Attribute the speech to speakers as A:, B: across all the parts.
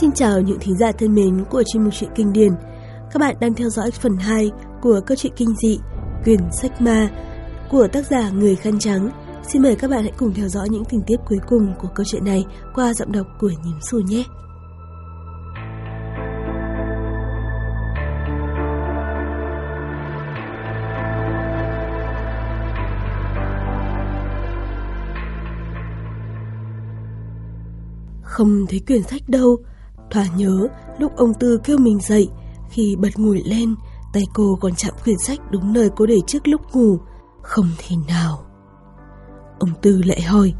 A: Xin chào những thính giả thân mến của chuyên mục truyện kinh điển. Các bạn đang theo dõi phần 2 của câu chuyện kinh dị Quyền sách ma của tác giả Người Khăn Trắng. Xin mời các bạn hãy cùng theo dõi những tình tiết cuối cùng của câu chuyện này qua giọng đọc của Nhím Xù nhé. Không thấy quyển sách đâu, Thỏa nhớ lúc ông Tư kêu mình dậy, khi bật ngồi lên, tay cô còn chạm quyển sách đúng nơi cô để trước lúc ngủ. Không thể nào. Ông Tư lại hỏi.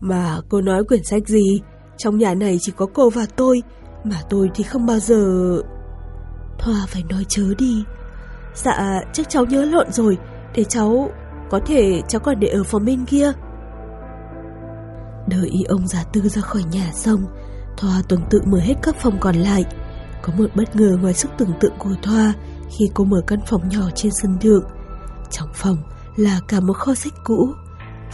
A: Mà cô nói quyển sách gì? Trong nhà này chỉ có cô và tôi, mà tôi thì không bao giờ... Thoa phải nói chớ đi. Dạ, chắc cháu nhớ lộn rồi, để cháu... Có thể cháu còn để ở phòng bên kia. Đợi ông già tư ra khỏi nhà xong, Thoa tuần tự mở hết các phòng còn lại. Có một bất ngờ ngoài sức tưởng tượng của Thoa khi cô mở căn phòng nhỏ trên sân thượng. Trong phòng là cả một kho sách cũ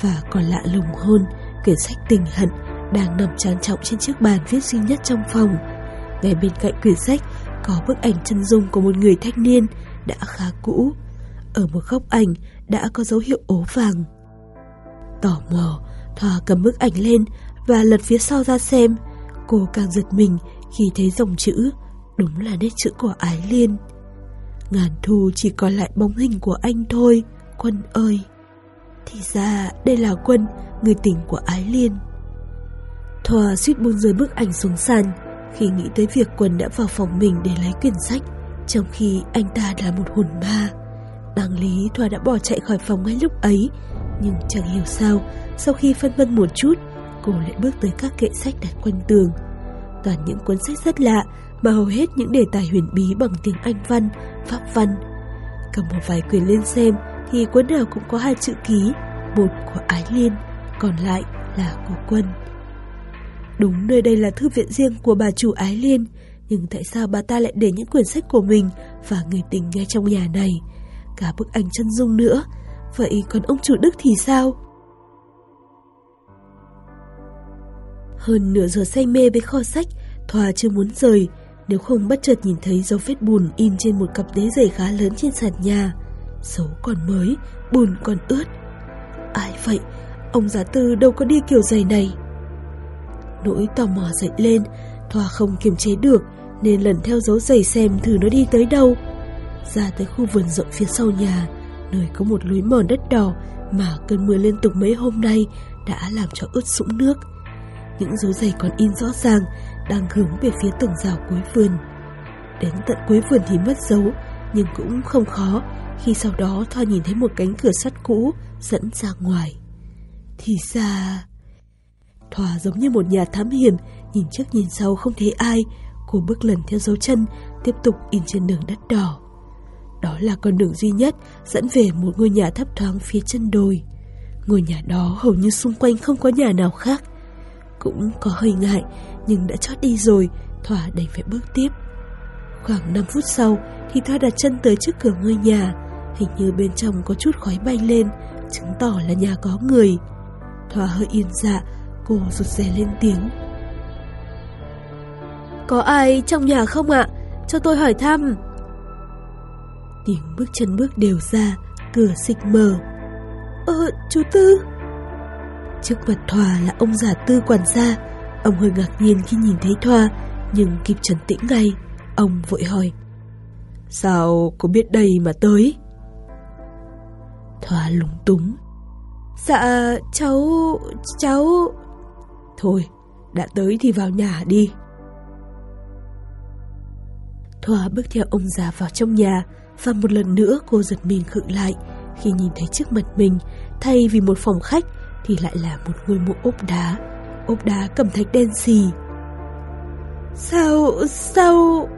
A: và còn lạ lùng hơn, quyển sách tình hận đang nằm trang trọng trên chiếc bàn viết duy nhất trong phòng. Ngay bên cạnh quyển sách có bức ảnh chân dung của một người thanh niên đã khá cũ. Ở một góc ảnh đã có dấu hiệu ố vàng. Tò mò, Thoa cầm bức ảnh lên và lật phía sau ra xem. Cô càng giật mình khi thấy dòng chữ, đúng là nét chữ của Ái Liên. Ngàn thu chỉ còn lại bóng hình của anh thôi, Quân ơi. Thì ra đây là Quân, người tình của Ái Liên. Thoa suýt buông rơi bức ảnh xuống sàn khi nghĩ tới việc Quân đã vào phòng mình để lấy quyển sách, trong khi anh ta là một hồn ma. Đáng lý Thoa đã bỏ chạy khỏi phòng ngay lúc ấy, nhưng chẳng hiểu sao, sau khi phân vân một chút, cô lại bước tới các kệ sách đặt quanh tường. Toàn những cuốn sách rất lạ mà hầu hết những đề tài huyền bí bằng tiếng Anh văn, Pháp văn. Cầm một vài quyển lên xem thì cuốn nào cũng có hai chữ ký, một của Ái Liên, còn lại là của Quân. Đúng nơi đây là thư viện riêng của bà chủ Ái Liên, nhưng tại sao bà ta lại để những quyển sách của mình và người tình ngay trong nhà này? Cả bức ảnh chân dung nữa, vậy còn ông chủ Đức thì sao? Hơn nửa giờ say mê với kho sách, Thoa chưa muốn rời, nếu không bất chợt nhìn thấy dấu vết bùn in trên một cặp đế giày khá lớn trên sàn nhà. Dấu còn mới, bùn còn ướt. Ai vậy? Ông giá tư đâu có đi kiểu giày này. Nỗi tò mò dậy lên, Thoa không kiềm chế được nên lần theo dấu giày xem thử nó đi tới đâu. Ra tới khu vườn rộng phía sau nhà, nơi có một lối mòn đất đỏ mà cơn mưa liên tục mấy hôm nay đã làm cho ướt sũng nước. Những dấu giày còn in rõ ràng Đang hướng về phía tường rào cuối vườn. Đến tận cuối vườn thì mất dấu, Nhưng cũng không khó Khi sau đó Thoa nhìn thấy một cánh cửa sắt cũ Dẫn ra ngoài. Thì ra, Thoa giống như một nhà thám hiểm, Nhìn trước nhìn sau không thấy ai. Cô bước lần theo dấu chân, Tiếp tục in trên đường đất đỏ. Đó là con đường duy nhất Dẫn về một ngôi nhà thấp thoáng phía chân đồi. Ngôi nhà đó hầu như xung quanh không có nhà nào khác cũng có hơi ngại Nhưng đã chót đi rồi Thỏa đành phải bước tiếp. Khoảng 5 phút sau Thì Thoa đặt chân tới trước cửa ngôi nhà Hình như bên trong có chút khói bay lên Chứng tỏ là nhà có người. Thoa hơi yên dạ Cô rụt rè lên tiếng. Có ai trong nhà không ạ? Cho tôi hỏi thăm. Tiếng bước chân bước đều ra Cửa xịch mờ Ờ, chú Tư Trước mặt Thoa là ông già tư quản gia Ông hơi ngạc nhiên khi nhìn thấy Thoa Nhưng kịp trấn tĩnh ngay Ông vội hỏi. Sao có biết đây mà tới? Thoa lúng túng. Dạ cháu Cháu. Thôi đã tới thì vào nhà đi. Thoa bước theo ông già vào trong nhà Và một lần nữa cô giật mình khựng lại khi nhìn thấy trước mặt mình thay vì một phòng khách thì lại là một ngôi mộ ốp đá, ốp đá cầm thạch đen xì. Sao, sao...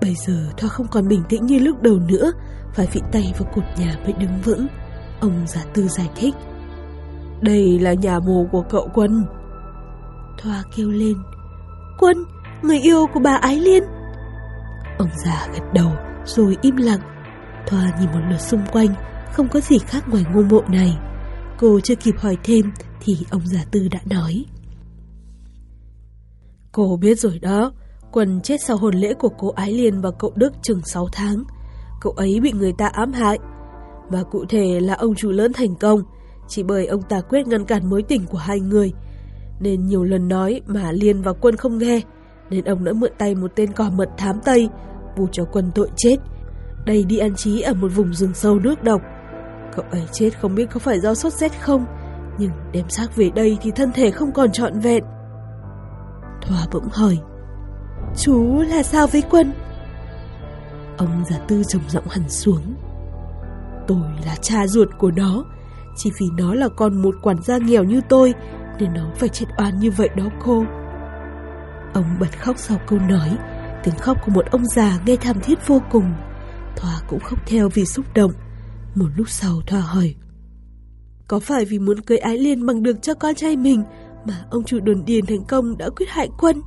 A: Bây giờ Thoa không còn bình tĩnh như lúc đầu nữa, phải vịn tay vào cột nhà mới đứng vững. Ông giả tư giải thích. Đây là nhà mồ của cậu Quân. Thoa kêu lên. Quân, người yêu của bà Ái Liên. Ông già gật đầu rồi im lặng. Thoa nhìn một lượt xung quanh, không có gì khác ngoài ngôi mộ này. Cô chưa kịp hỏi thêm thì ông già tư đã nói. Cô biết rồi đó, Quân chết sau hôn lễ của cô Ái Liên và cậu Đức chừng 6 tháng. Cậu ấy bị người ta ám hại. Và cụ thể là ông chủ lớn thành công, chỉ bởi ông ta quyết ngăn cản mối tình của hai người. Nên nhiều lần nói mà Liên và Quân không nghe, nên ông đã mượn tay một tên cò mật thám Tây, bù cho Quân tội chết. Đây đi ăn trí ở một vùng rừng sâu nước độc. Cậu ấy chết không biết có phải do sốt rét không, nhưng đem xác về đây thì thân thể không còn trọn vẹn. Thoa bỗng hỏi, chú là sao với Quân? Ông già tư trầm giọng hẳn xuống. Tôi là cha ruột của nó, chỉ vì nó là con một quản gia nghèo như tôi nên nó phải chết oan như vậy đó cô. Ông bật khóc sau câu nói, tiếng khóc của một ông già nghe thảm thiết vô cùng. Thoa cũng khóc theo vì xúc động. Một lúc sau Thoa hỏi, Có phải vì muốn cưới Ái Liên bằng được cho con trai mình Mà ông chủ đồn điền thành công đã quyết hại quân?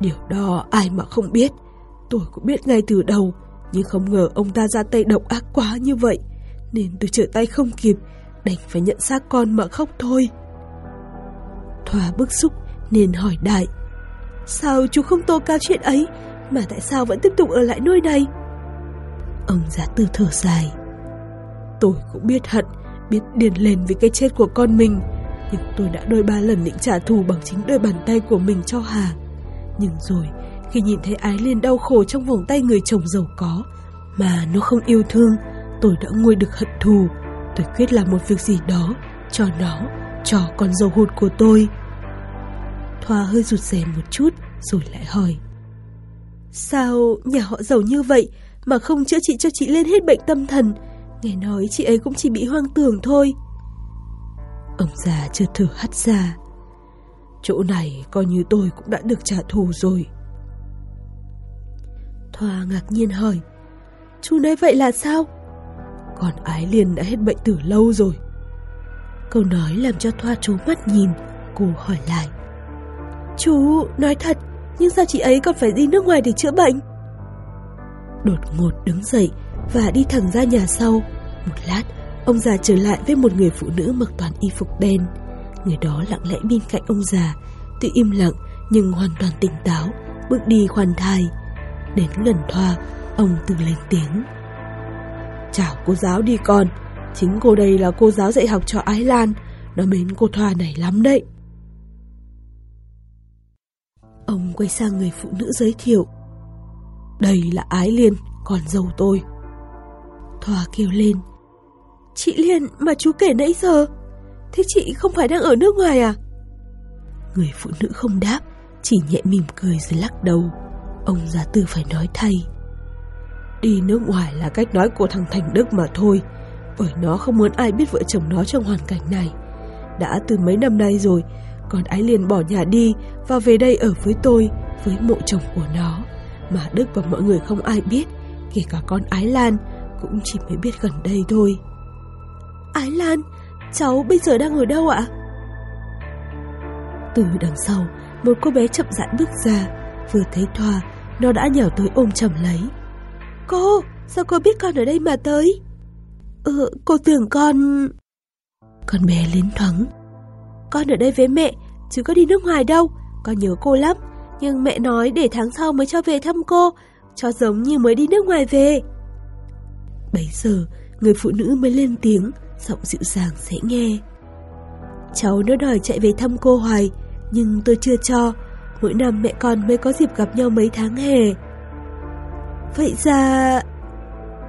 A: Điều đó ai mà không biết. Tôi cũng biết ngay từ đầu, Nhưng không ngờ ông ta ra tay độc ác quá như vậy, Nên tôi trở tay không kịp, Đành phải nhận xác con mà khóc thôi. Thoa bức xúc nên hỏi đại, Sao chú không tố cáo chuyện ấy, Mà tại sao vẫn tiếp tục ở lại nơi này? Ông già tư thở dài. Tôi cũng biết hận, Biết điền lên vì cái chết của con mình, Nhưng tôi đã đôi ba lần định trả thù Bằng chính đôi bàn tay của mình cho Hà. Nhưng rồi, Khi nhìn thấy Ái Liên đau khổ trong vòng tay người chồng giàu có, Mà nó không yêu thương, Tôi đã nguôi được hận thù. Tôi quyết làm một việc gì đó, Cho nó, Cho con dâu hụt của tôi. Thoa hơi rụt rè một chút, Rồi lại hỏi. Sao nhà họ giàu như vậy? Mà không chữa trị cho chị lên hết bệnh tâm thần. Nghe nói chị ấy cũng chỉ bị hoang tưởng thôi. Ông già chưa thử hắt ra. Chỗ này coi như tôi cũng đã được trả thù rồi. Thoa ngạc nhiên hỏi. Chú nói vậy là sao? Còn Ái Liên đã hết bệnh từ lâu rồi. Câu nói làm cho Thoa chú mắt nhìn, cô hỏi lại. Chú, nói thật, nhưng sao chị ấy còn phải đi nước ngoài để chữa bệnh? Đột ngột đứng dậy và đi thẳng ra nhà sau. Một lát, ông già trở lại với một người phụ nữ mặc toàn y phục đen. Người đó lặng lẽ bên cạnh ông già, tuy im lặng nhưng hoàn toàn tỉnh táo, bước đi khoan thai. Đến lần thoa, ông từ lên tiếng. Chào cô giáo đi con, chính cô đây là cô giáo dạy học cho Ái Lan, nó mến cô Thoa này lắm đấy. Ông quay sang người phụ nữ giới thiệu đây là Ái Liên, con dâu tôi. Thoa kêu lên. Chị Liên mà chú kể nãy giờ, thế chị không phải đang ở nước ngoài à? Người phụ nữ không đáp, chỉ nhẹ mỉm cười rồi lắc đầu. Ông già tư phải nói thay. Đi nước ngoài là cách nói của thằng Thành Đức mà thôi, bởi nó không muốn ai biết vợ chồng nó trong hoàn cảnh này. Đã từ mấy năm nay rồi, còn Ái Liên bỏ nhà đi và về đây ở với tôi, với mộ chồng của nó mà Đức và mọi người không ai biết, kể cả con Ái Lan cũng chỉ mới biết gần đây thôi. Ái Lan, cháu bây giờ đang ở đâu ạ? Từ đằng sau, một cô bé chậm rãi bước ra, vừa thấy Thoa, nó đã nhào tới ôm chầm lấy. Cô, sao cô biết con ở đây mà tới? Ừ, cô tưởng con... Con bé lên thoáng. Con ở đây với mẹ, chứ có đi nước ngoài đâu, con nhớ cô lắm, nhưng mẹ nói để tháng sau mới cho về thăm cô, cho giống như mới đi nước ngoài về. Bấy giờ, người phụ nữ mới lên tiếng, giọng dịu dàng sẽ nghe. Cháu nó đòi chạy về thăm cô hoài, nhưng tôi chưa cho. Mỗi năm mẹ con mới có dịp gặp nhau mấy tháng hè. Vậy ra...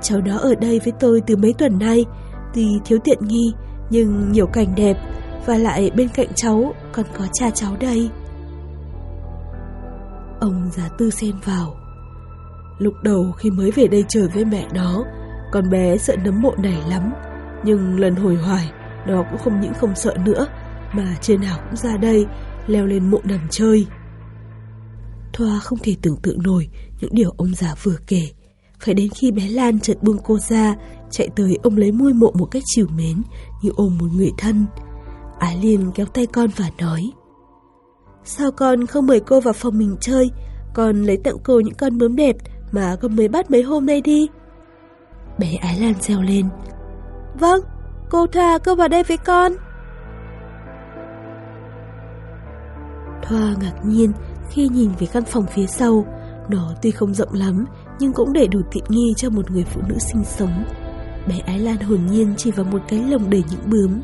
A: Cháu đó ở đây với tôi từ mấy tuần nay, tuy thiếu tiện nghi, nhưng nhiều cảnh đẹp, và lại bên cạnh cháu còn có cha cháu đây. Ông già tư xen vào Lúc đầu khi mới về đây chơi với mẹ nó, con bé sợ nấm mộ này lắm. Nhưng lần hồi hoài, nó cũng không những không sợ nữa, mà trên nào cũng ra đây, leo lên mộ nằm chơi. Thoa không thể tưởng tượng nổi những điều ông già vừa kể. Phải đến khi bé Lan chợt buông cô ra, chạy tới ông lấy môi mộ một cách chiều mến, như ôm một người thân. Ái Liên kéo tay con và nói Sao con không mời cô vào phòng mình chơi? Con lấy tặng cô những con bướm đẹp Mà con mới bắt mấy hôm nay đi. Bé Ái Lan reo lên. Vâng, cô Thoa cô vào đây với con. Thoa ngạc nhiên khi nhìn về căn phòng phía sau. Nó tuy không rộng lắm Nhưng cũng để đủ tiện nghi cho một người phụ nữ sinh sống. Bé Ái Lan hồn nhiên chỉ vào một cái lồng đầy những bướm.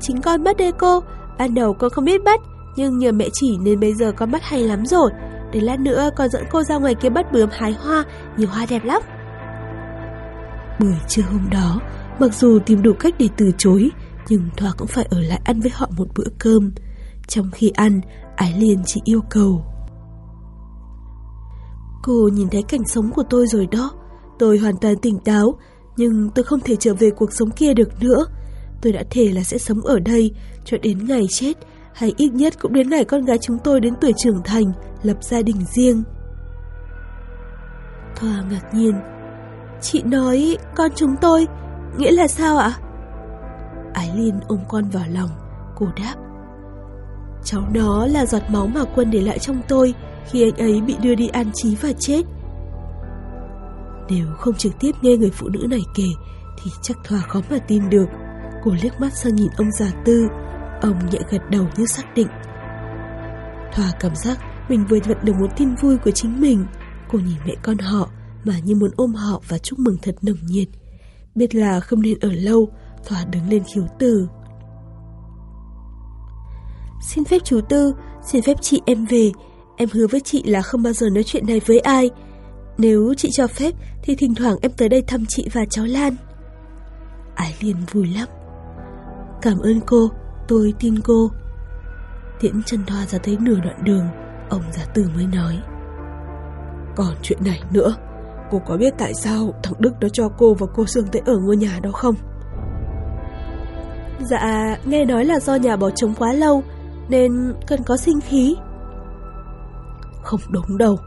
A: Chính con bắt đây cô. Ban đầu con không biết bắt nhưng nhờ mẹ chỉ nên bây giờ con bắt hay lắm rồi. Để lát nữa con dẫn cô ra ngoài kia bắt bướm hái hoa Nhiều hoa đẹp lắm. Buổi trưa hôm đó Mặc dù tìm đủ cách để từ chối Nhưng Thoa cũng phải ở lại ăn với họ một bữa cơm. Trong khi ăn Ái Liên chỉ yêu cầu. Cô nhìn thấy cảnh sống của tôi rồi đó. Tôi hoàn toàn tỉnh táo Nhưng tôi không thể trở về cuộc sống kia được nữa. Tôi đã thề là sẽ sống ở đây cho đến ngày chết, hay ít nhất cũng đến ngày con gái chúng tôi đến tuổi trưởng thành, lập gia đình riêng. Thoa ngạc nhiên. Chị nói con chúng tôi, nghĩa là sao ạ? Ái Linh ôm con vào lòng, cô đáp. Cháu đó là giọt máu mà quân để lại trong tôi khi anh ấy bị đưa đi an trí và chết. Nếu không trực tiếp nghe người phụ nữ này kể thì chắc Thoa khó mà tin được. Cô liếc mắt sang nhìn ông già tư Ông nhẹ gật đầu như xác định. Thoa cảm giác mình vừa nhận được một tin vui của chính mình. Cô nhìn mẹ con họ Mà như muốn ôm họ và chúc mừng thật nồng nhiệt. Biết là không nên ở lâu Thoa đứng lên khiếu từ Xin phép chú Tư Xin phép chị em về. Em hứa với chị là không bao giờ nói chuyện này với ai. Nếu chị cho phép Thì thỉnh thoảng em tới đây thăm chị và cháu Lan. Ái Liên vui lắm. Cảm ơn cô, tôi tin cô. Tiễn chân thoa ra tới nửa đoạn đường, ông già tử mới nói. Còn chuyện này nữa, cô có biết tại sao thằng Đức nó cho cô và cô Sương tới ở ngôi nhà đó không? Dạ, nghe nói là do nhà bỏ trống quá lâu, nên cần có sinh khí. Không đúng đâu,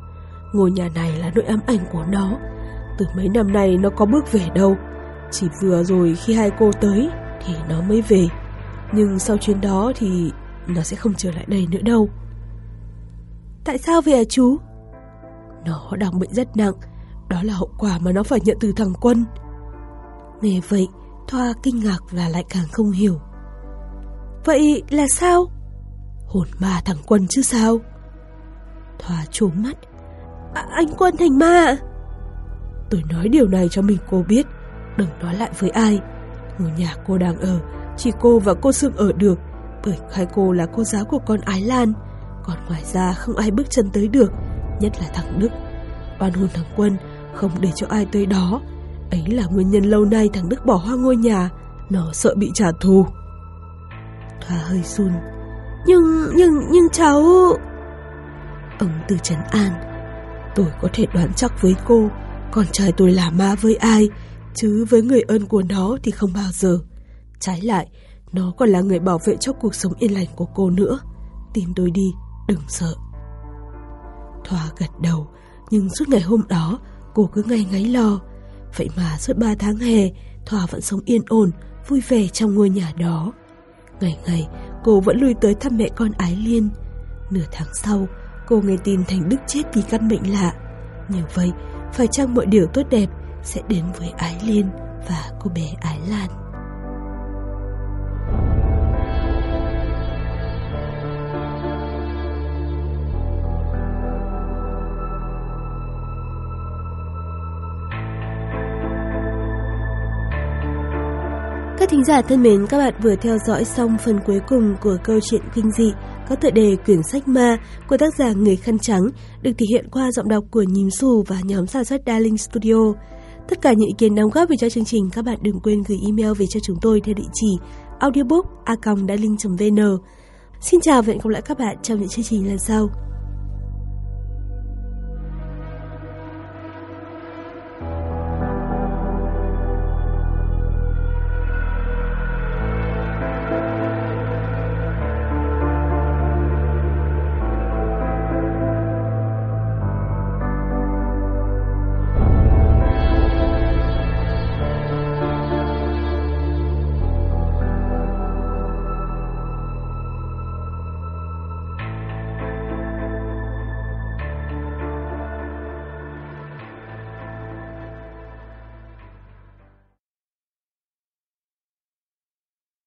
A: ngôi nhà này là nỗi ám ảnh của nó. Từ mấy năm nay nó có bước về đâu, chỉ vừa rồi khi hai cô tới thì nó mới về. Nhưng sau chuyến đó thì nó sẽ không trở lại đây nữa đâu. Tại sao vậy à chú? Nó đang bệnh rất nặng, đó là hậu quả mà nó phải nhận từ thằng Quân. Nghe vậy, Thoa kinh ngạc và lại càng không hiểu. Vậy là sao? Hồn ma thằng Quân chứ sao? Thoa trố mắt. À, anh Quân thành ma Tôi nói điều này cho mình cô biết, đừng nói lại với ai. Ngôi nhà cô đang ở, chỉ cô và cô Sương ở được, bởi hai cô là cô giáo của con Ái Lan. Còn ngoài ra không ai bước chân tới được, nhất là thằng Đức. Oan hồn thằng Quân không để cho ai tới đó. Ấy là nguyên nhân lâu nay thằng Đức bỏ hoang ngôi nhà, nó sợ bị trả thù. Thoa hơi run. Nhưng, nhưng, nhưng cháu... Ông từ trấn an. Tôi có thể đoán chắc với cô, con trai tôi là ma với ai, chứ với người ơn của nó thì không bao giờ. Trái lại, nó còn là người bảo vệ cho cuộc sống yên lành của cô nữa. Tin tôi đi, đừng sợ. Thoa gật đầu, nhưng suốt ngày hôm đó, cô cứ ngay ngáy lo. Vậy mà suốt ba tháng hè, Thoa vẫn sống yên ổn, vui vẻ trong ngôi nhà đó. Ngày ngày, cô vẫn lui tới thăm mẹ con Ái Liên. Nửa tháng sau, cô nghe tin Thành Đức chết vì căn bệnh lạ. Như vậy, phải chăng mọi điều tốt đẹp sẽ đến với Ái Liên và cô bé Ái Lan. Thính giả thân mến, các bạn vừa theo dõi xong phần cuối cùng của câu chuyện kinh dị có tựa đề Quyển sách ma của tác giả Người Khăn Trắng được thể hiện qua giọng đọc của Nhím Xù và nhóm sản xuất Darling Studio. Tất cả những ý kiến đóng góp về cho chương trình các bạn đừng quên gửi email về cho chúng tôi theo địa chỉ audiobook a vn Xin chào và hẹn gặp lại các bạn trong những chương trình lần sau.